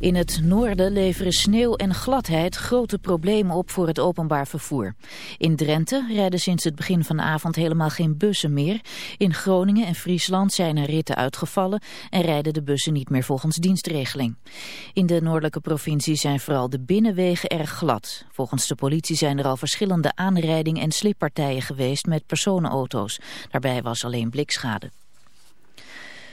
In het noorden leveren sneeuw en gladheid grote problemen op voor het openbaar vervoer. In Drenthe rijden sinds het begin van de avond helemaal geen bussen meer. In Groningen en Friesland zijn er ritten uitgevallen en rijden de bussen niet meer volgens dienstregeling. In de noordelijke provincie zijn vooral de binnenwegen erg glad. Volgens de politie zijn er al verschillende aanrijding- en slippartijen geweest met personenauto's. Daarbij was alleen blikschade.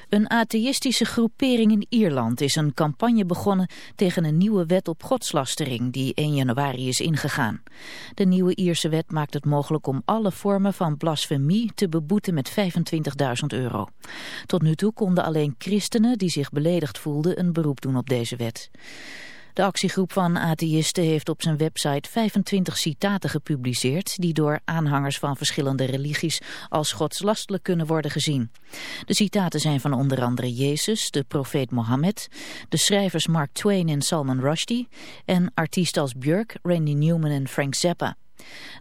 Een atheïstische groepering in Ierland is een campagne begonnen tegen een nieuwe wet op godslastering die 1 januari is ingegaan. De nieuwe Ierse wet maakt het mogelijk om alle vormen van blasfemie te beboeten met 25.000 euro. Tot nu toe konden alleen christenen die zich beledigd voelden een beroep doen op deze wet. De actiegroep van atheïsten heeft op zijn website 25 citaten gepubliceerd... die door aanhangers van verschillende religies als godslastelijk kunnen worden gezien. De citaten zijn van onder andere Jezus, de profeet Mohammed... de schrijvers Mark Twain en Salman Rushdie... en artiesten als Björk, Randy Newman en Frank Zappa.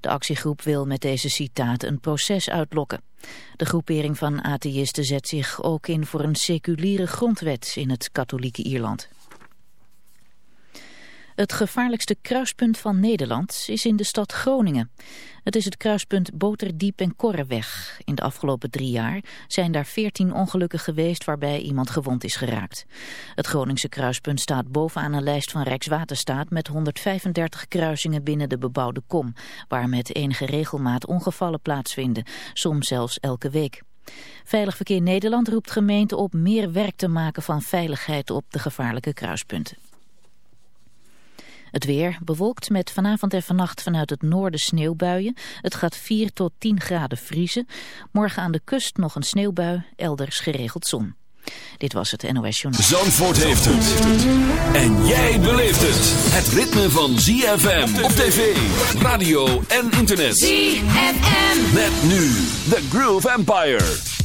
De actiegroep wil met deze citaten een proces uitlokken. De groepering van atheïsten zet zich ook in voor een seculiere grondwet in het katholieke Ierland. Het gevaarlijkste kruispunt van Nederland is in de stad Groningen. Het is het kruispunt Boterdiep en Korreweg. In de afgelopen drie jaar zijn daar veertien ongelukken geweest waarbij iemand gewond is geraakt. Het Groningse kruispunt staat bovenaan een lijst van Rijkswaterstaat met 135 kruisingen binnen de bebouwde kom, waar met enige regelmaat ongevallen plaatsvinden, soms zelfs elke week. Veilig Verkeer Nederland roept gemeenten op meer werk te maken van veiligheid op de gevaarlijke kruispunten. Het weer bewolkt met vanavond en vannacht vanuit het noorden sneeuwbuien. Het gaat 4 tot 10 graden vriezen. Morgen aan de kust nog een sneeuwbui, elders geregeld zon. Dit was het NOS Journal. Zandvoort heeft het. En jij beleeft het. Het ritme van ZFM op tv, radio en internet. ZFM. Met nu The Groove Empire.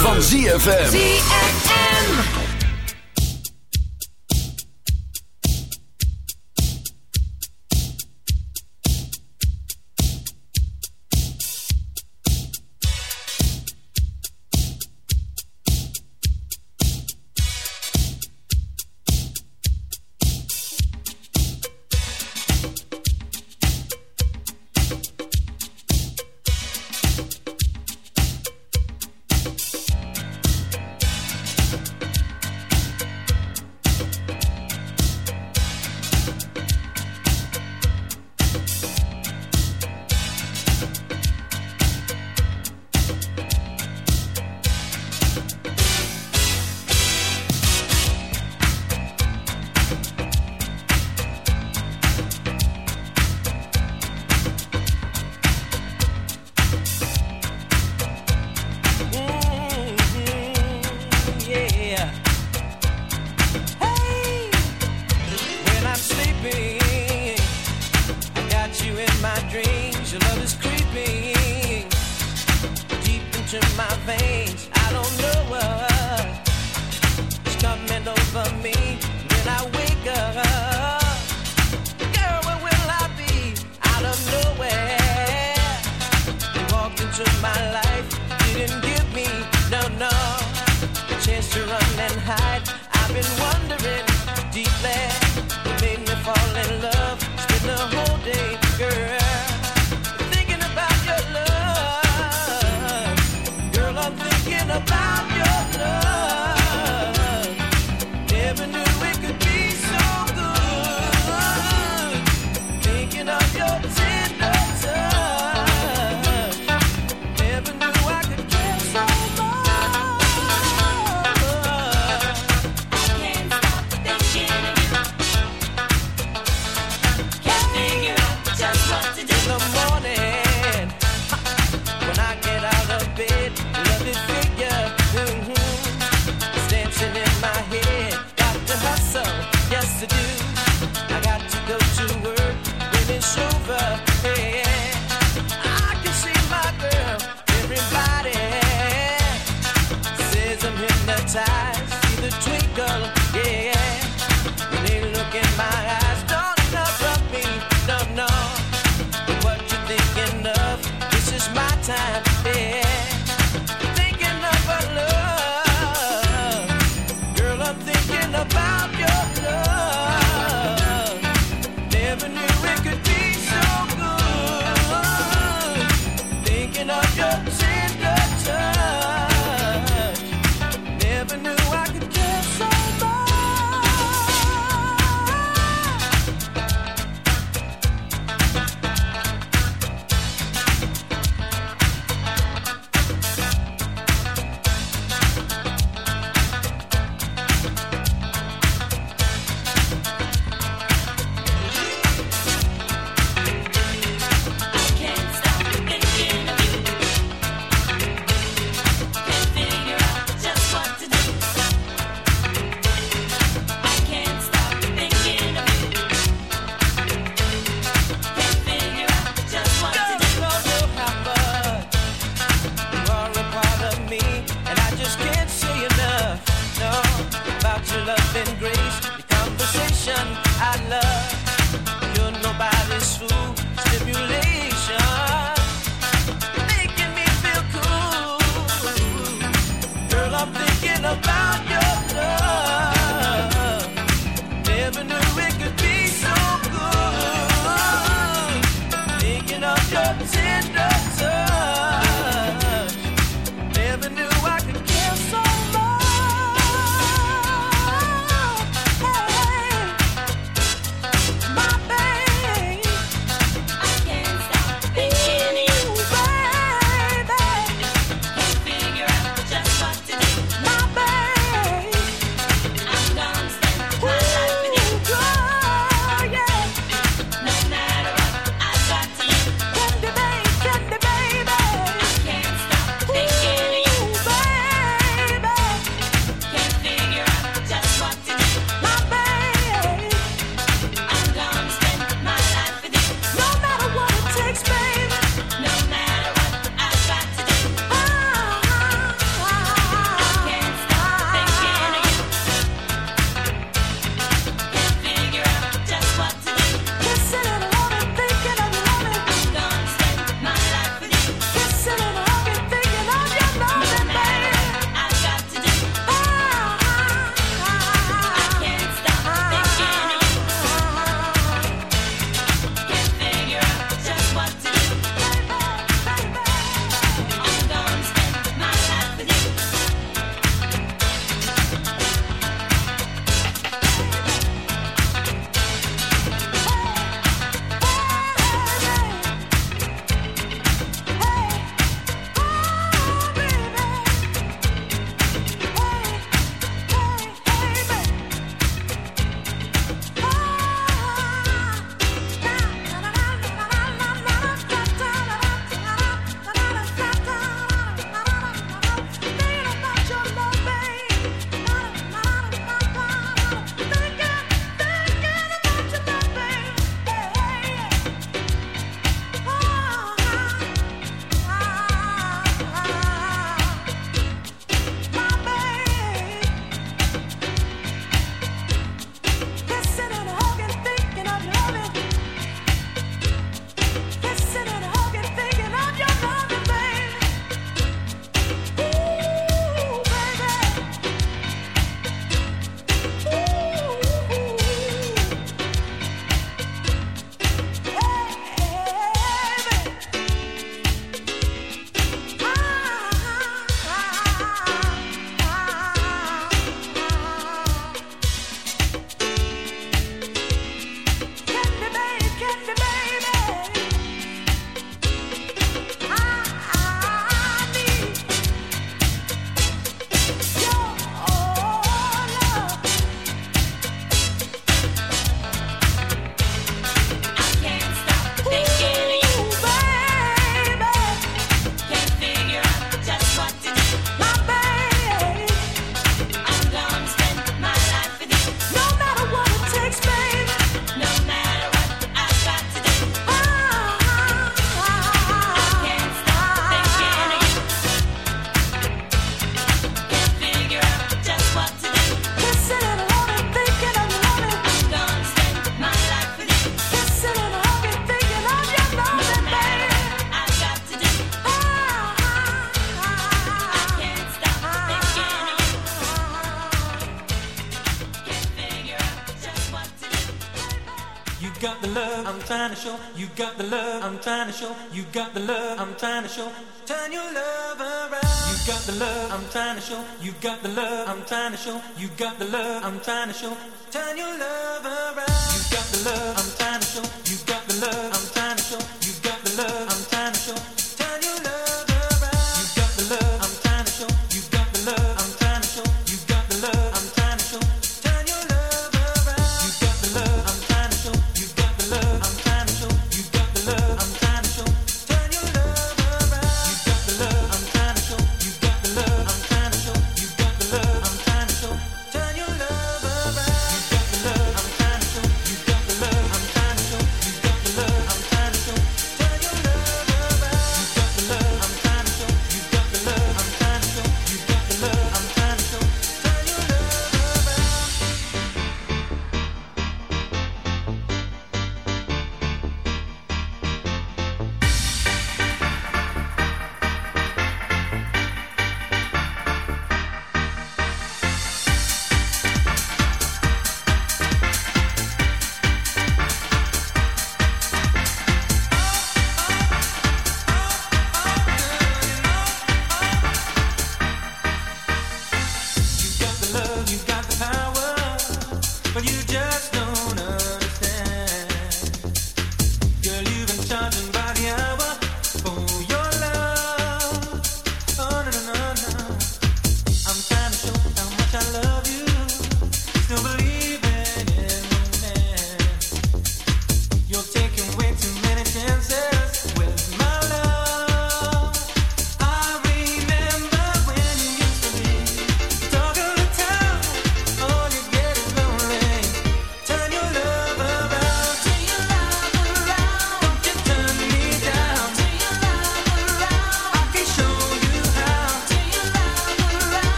Van ZFM. I'm trying to show. You got the love I'm trying to show. Turn your love around. You got the love I'm trying to show. You got the love I'm trying to show. You got the love I'm trying to show.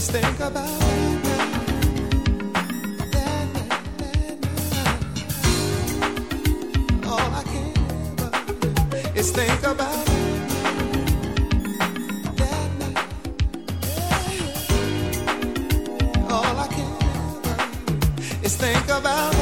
Just think about that. Think about. That night. All I can is think about it.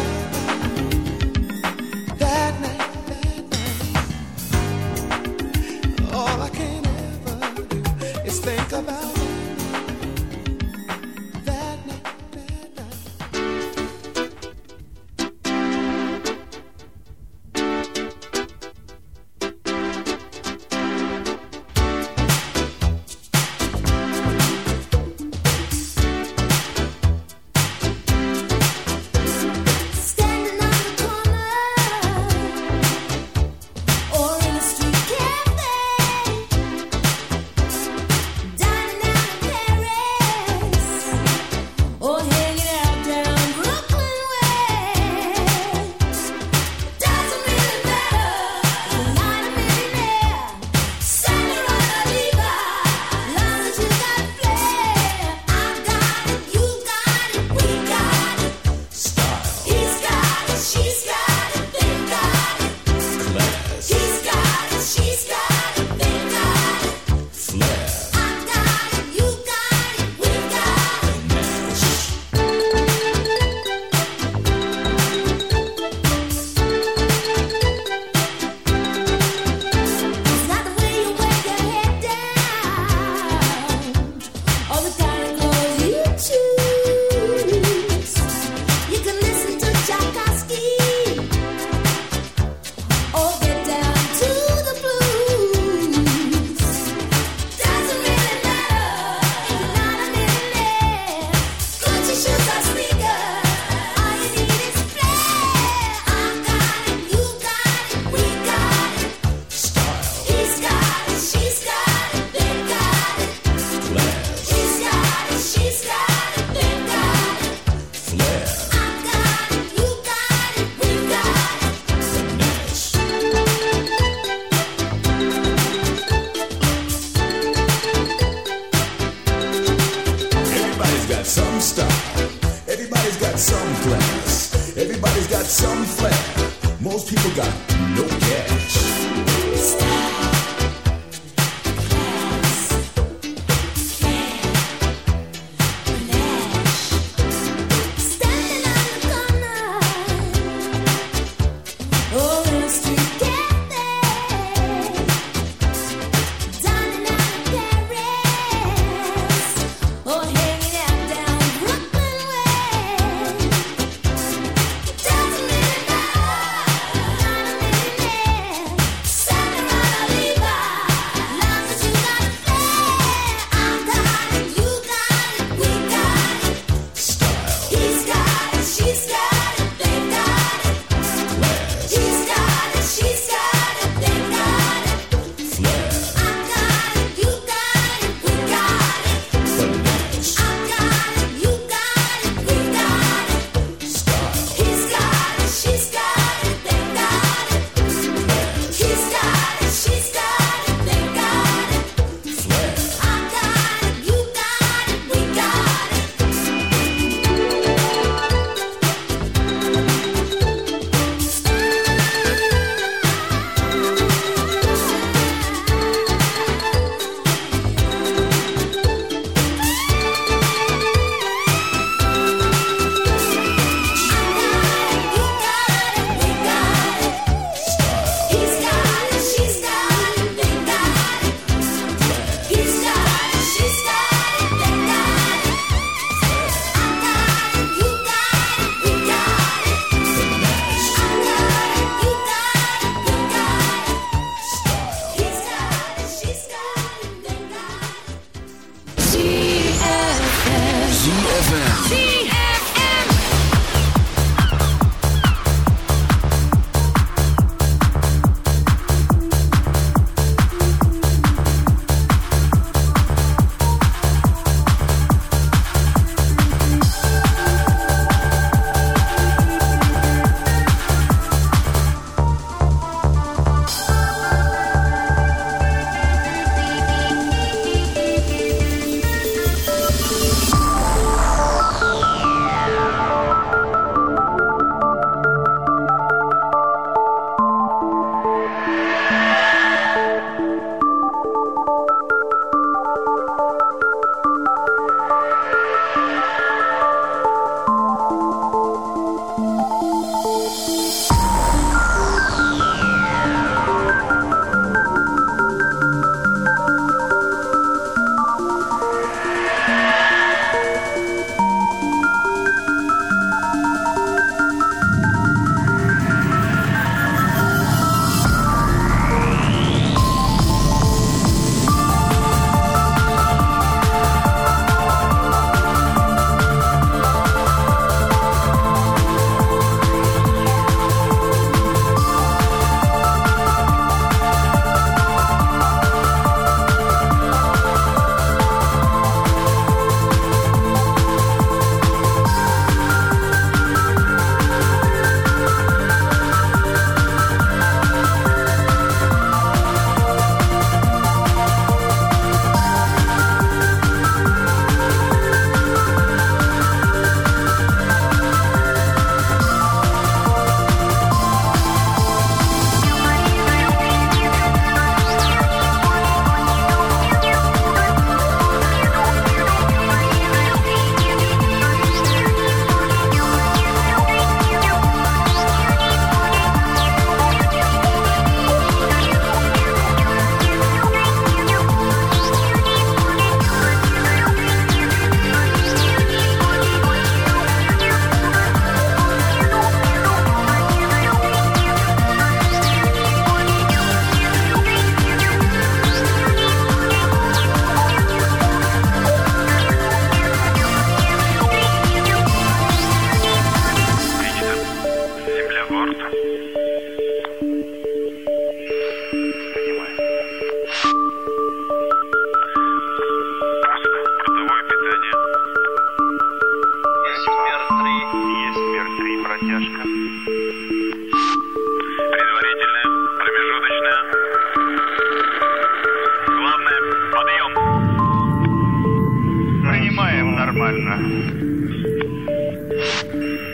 Нормально.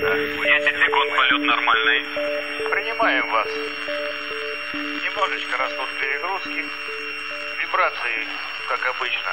Да. 10 секунд полет нормальный. Принимаем вас. Немножечко растут перегрузки. Вибрации, как обычно.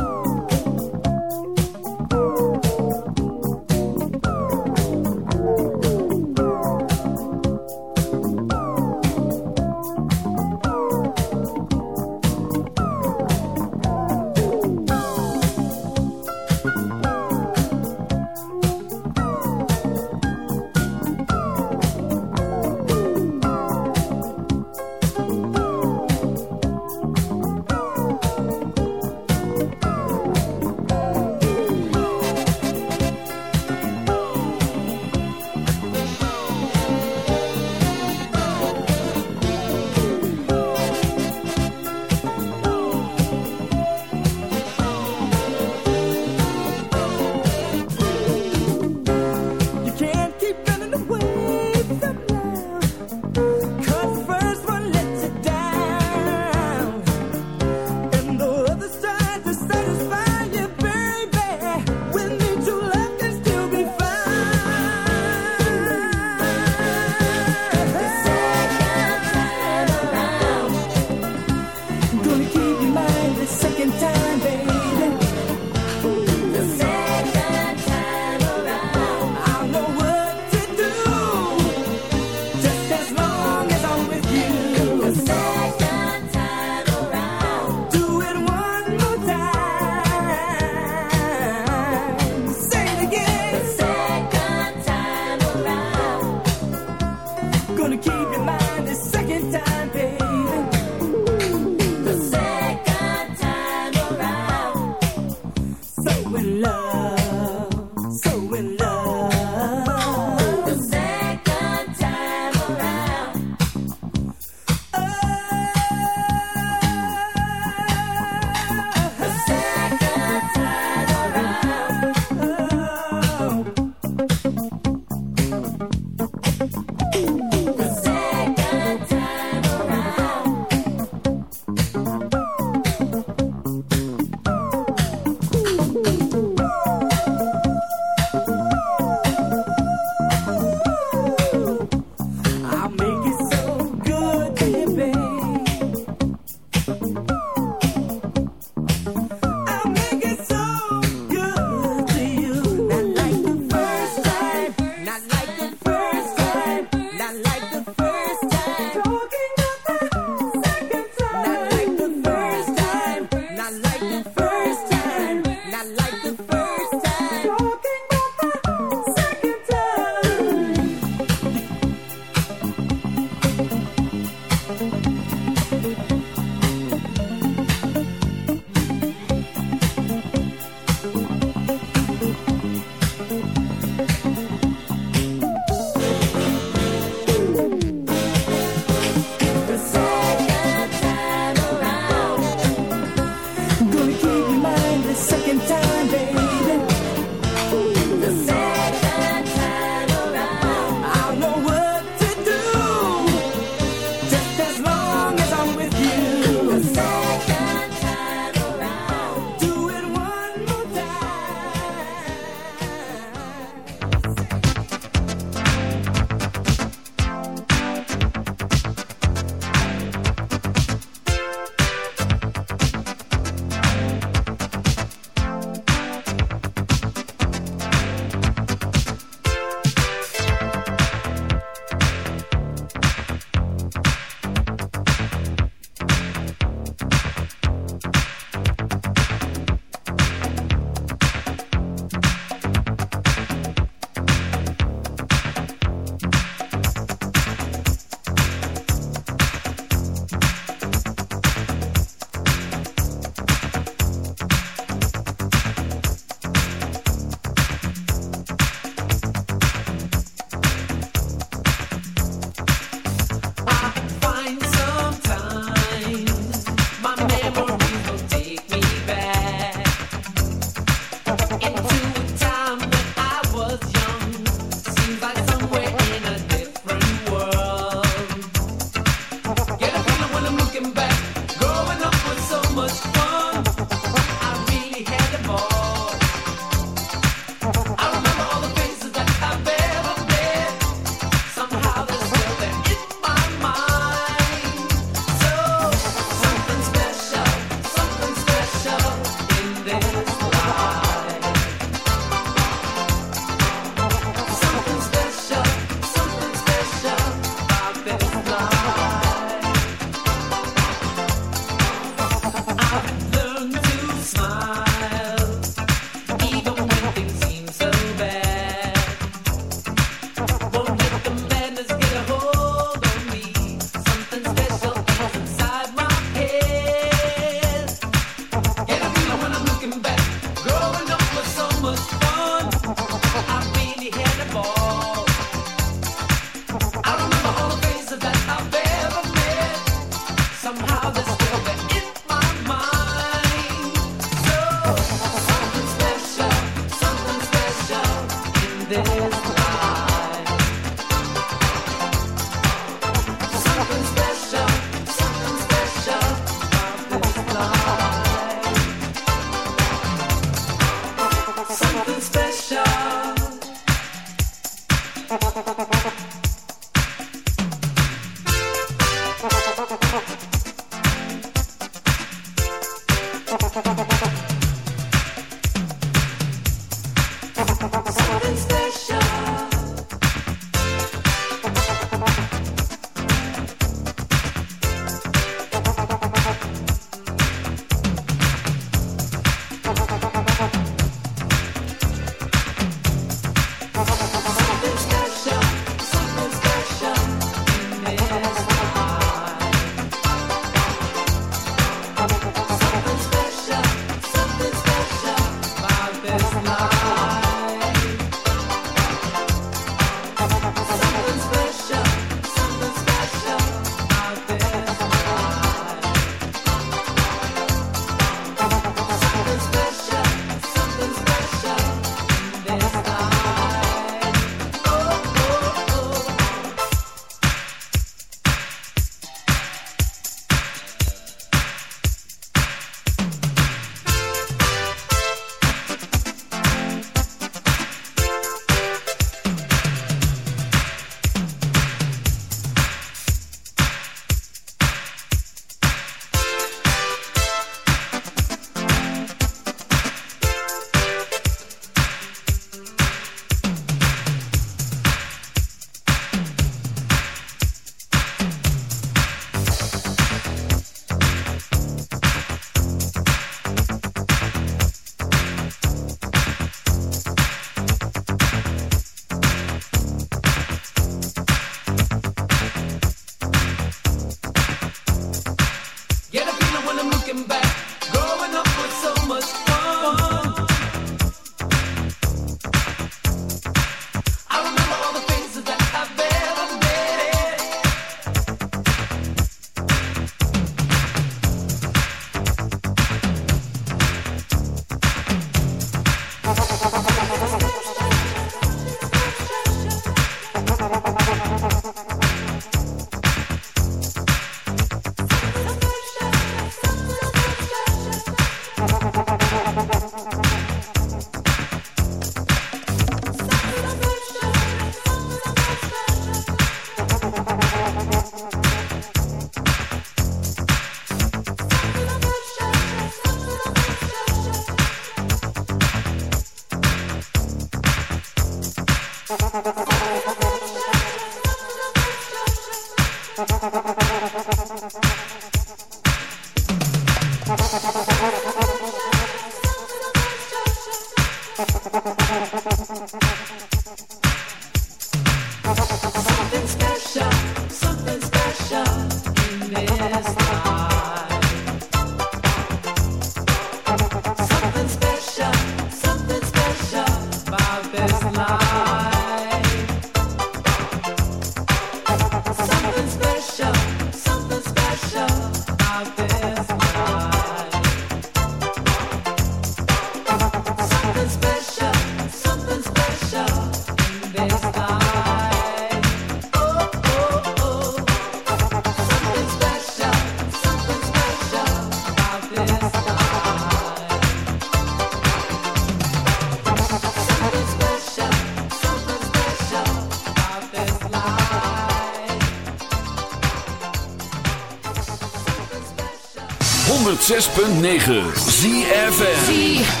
106.9 ZFM.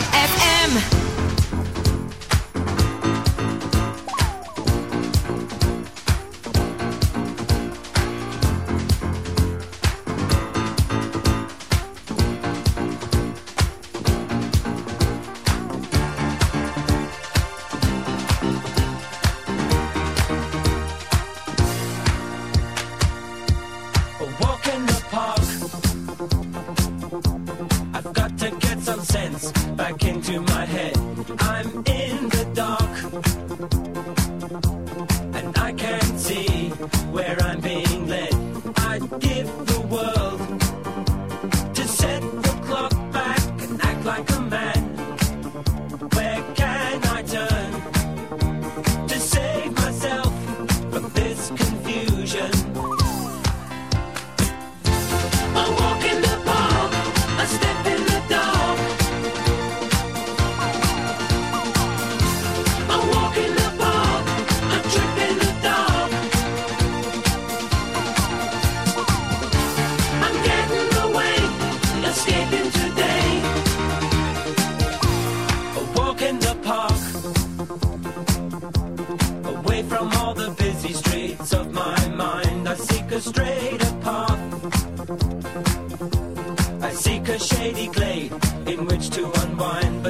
language to unwind.